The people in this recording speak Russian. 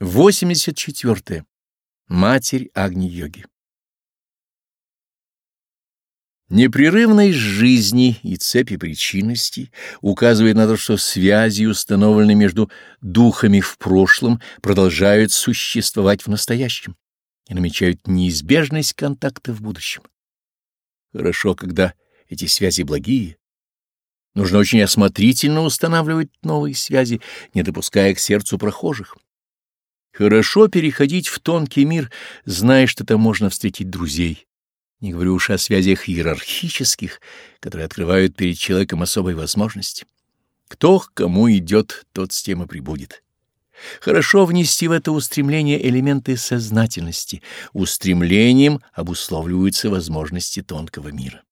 84. Матерь Агни-йоги Непрерывность жизни и цепи причинностей указывает на то, что связи, установленные между духами в прошлом, продолжают существовать в настоящем и намечают неизбежность контакта в будущем. Хорошо, когда эти связи благие. Нужно очень осмотрительно устанавливать новые связи, не допуская к сердцу прохожих. Хорошо переходить в тонкий мир, зная, что там можно встретить друзей не говорю уж о связях иерархических, которые открывают перед человеком особые возможности. Кто к кому идет, тот с тем и прибудет. Хорошо внести в это устремление элементы сознательности. Устремлением обусловливаются возможности тонкого мира.